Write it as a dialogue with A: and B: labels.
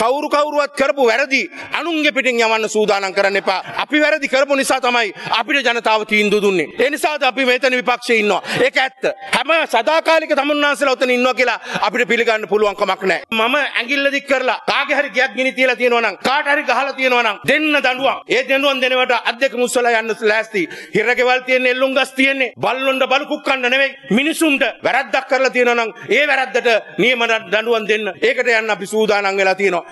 A: කවුරු කවුරුවත් කරපු වැරදි අනුන්ගේ පිටින් යවන්න සූදානම් කරන්න එපා. අපි වැරදි කරපු නිසා තමයි අපිට ජනතාව තීන්දුව දුන්නේ. ඒ නිසාද අපි මෙතන විපක්ෂයේ ඉන්නවා. ඒක ඇත්ත. හැම සදාකාලික තමුන්නාන්සලා උතන ඉන්නවා කියලා අපිට පිළිගන්න පුළුවන් කමක් නැහැ. මම ඇඟිල්ල දික් කරලා කාගේ හරි ගයක් ගිනි තියලා තියෙනවා නම් කාට හරි ගහලා තියෙනවා නම් දෙන්න දඬුවම්. ඒ දඬුවම් දෙනවට අත් දෙක මුස්සලා යන්න ලෑස්ති. හිරගෙවල් තියෙන එල්ලුම් ගස් තියෙන්නේ බල්ලොන්ට බලු කුක්කන්න නෙවෙයි. මිනිසුන්ට වැරද්දක් කරලා තියෙනවා නම් ඒ වැරද්දට නියම දඬුවම් දෙන්න. ඒකට යන්න අපි සූදානම් වෙලා තියෙනවා.